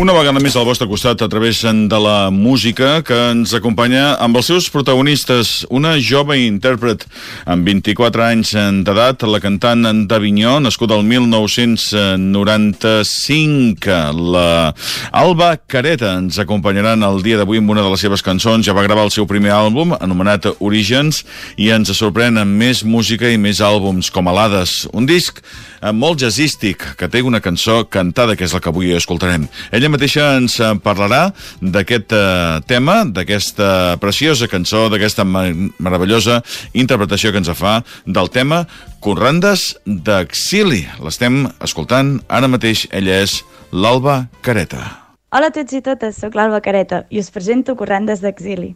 Una vegada més al vostre costat a través de la música que ens acompanya amb els seus protagonistes. Una jove intèrpret amb 24 anys d'edat, la cantant d'Avinyó, nascuda el 1995. La Alba Careta ens acompanyarà el dia d'avui amb una de les seves cançons. Ja va gravar el seu primer àlbum, anomenat Orígens, i ens sorprèn amb més música i més àlbums com Alades. Un disc molt jazzístic, que té una cançó cantada, que és la que avui escoltarem. Ella mateixa ens parlarà d'aquest eh, tema, d'aquesta preciosa cançó, d'aquesta meravellosa interpretació que ens fa del tema Corrandes d'exili. L'estem escoltant ara mateix. Ella és l'Alba Careta. Hola a tots i totes, sóc l'Alba Careta i us presento Corrandes d'exili.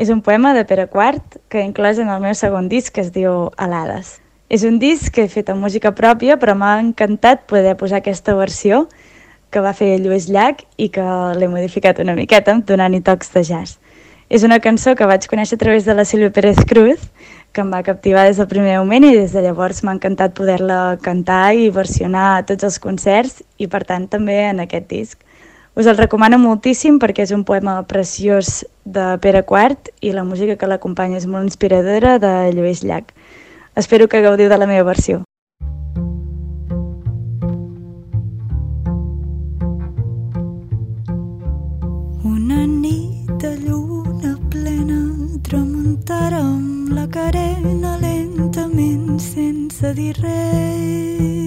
És un poema de Pere Quart que inclòs en el meu segon disc que es diu Alades. És un disc que he fet amb música pròpia, però m'ha encantat poder posar aquesta versió que va fer Lluís Llach i que l'he modificat una miqueta, donant-hi tocs de jazz. És una cançó que vaig conèixer a través de la Sílvia Pérez Cruz, que em va captivar des del primer moment i des de llavors m'ha encantat poder-la cantar i versionar a tots els concerts i per tant també en aquest disc. Us el recomano moltíssim perquè és un poema preciós de Pere Quart i la música que l'acompanya és molt inspiradora de Lluís Llach. Espero que gaudiu de la meva versió. Una nit de lluna plena tramuntara la carena lentament sense dir res.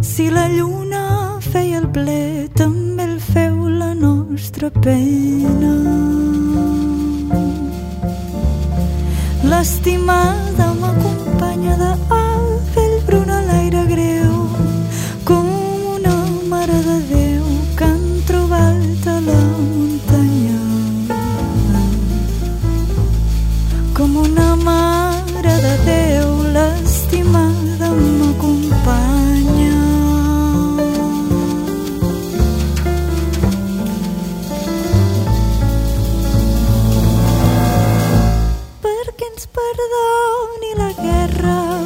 Si la lluna feia el ple, també el feu la nostra pena. L'estimada m'acompanya de pell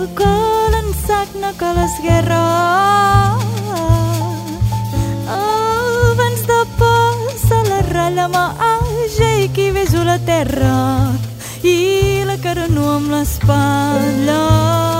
guerra que l'ensagna que l'esguerra abans de passar la ratlla m'haja i qui beso la terra i la cara no amb l'espatlla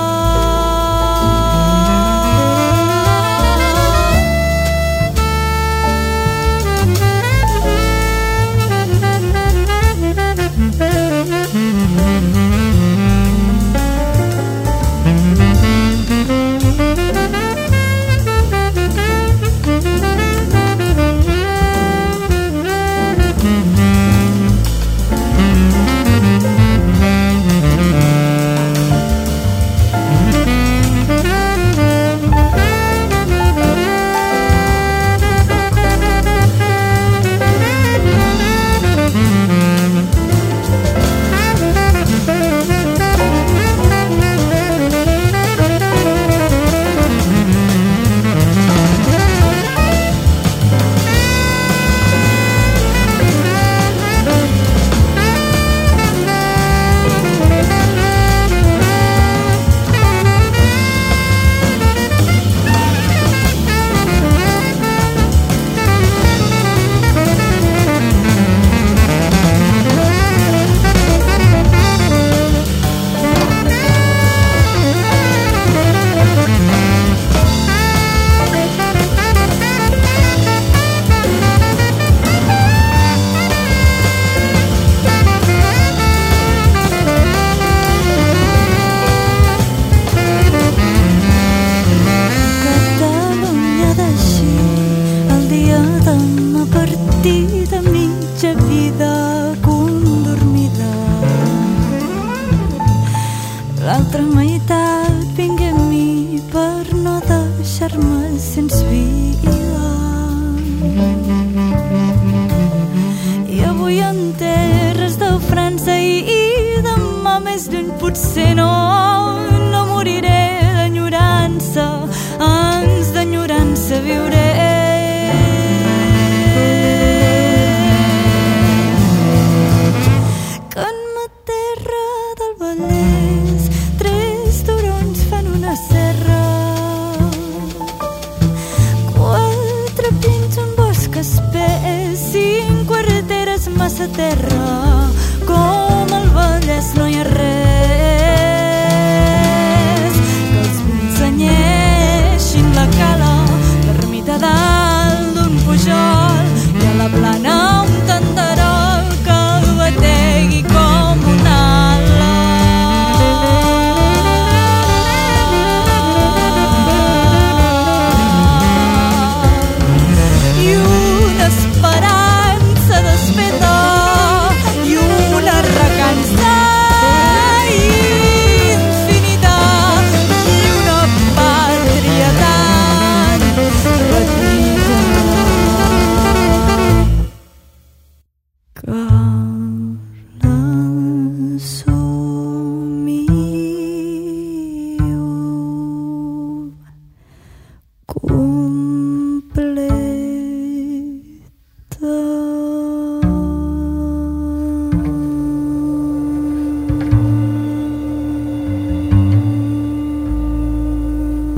partida mitja vida condormida. L'altra meitat vingué a mi per no deixar-me sense vida. I avui en terres de França i, i demà més lluny potser no no moriré d'enyorança terror.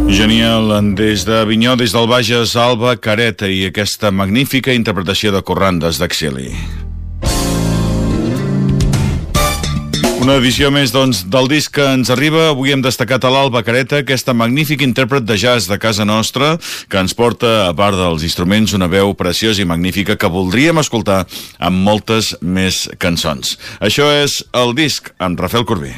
Genial, des de Vinyó, des del Bages, Alba Careta i aquesta magnífica interpretació de Corrandes d'Exili. Una edició més, doncs, del disc que ens arriba. Avui hem destacat a l'Alba Careta, aquesta magnífica intèrpret de jazz de casa nostra, que ens porta, a part dels instruments, una veu preciosa i magnífica que voldríem escoltar amb moltes més cançons. Això és el disc amb Rafael Corbí.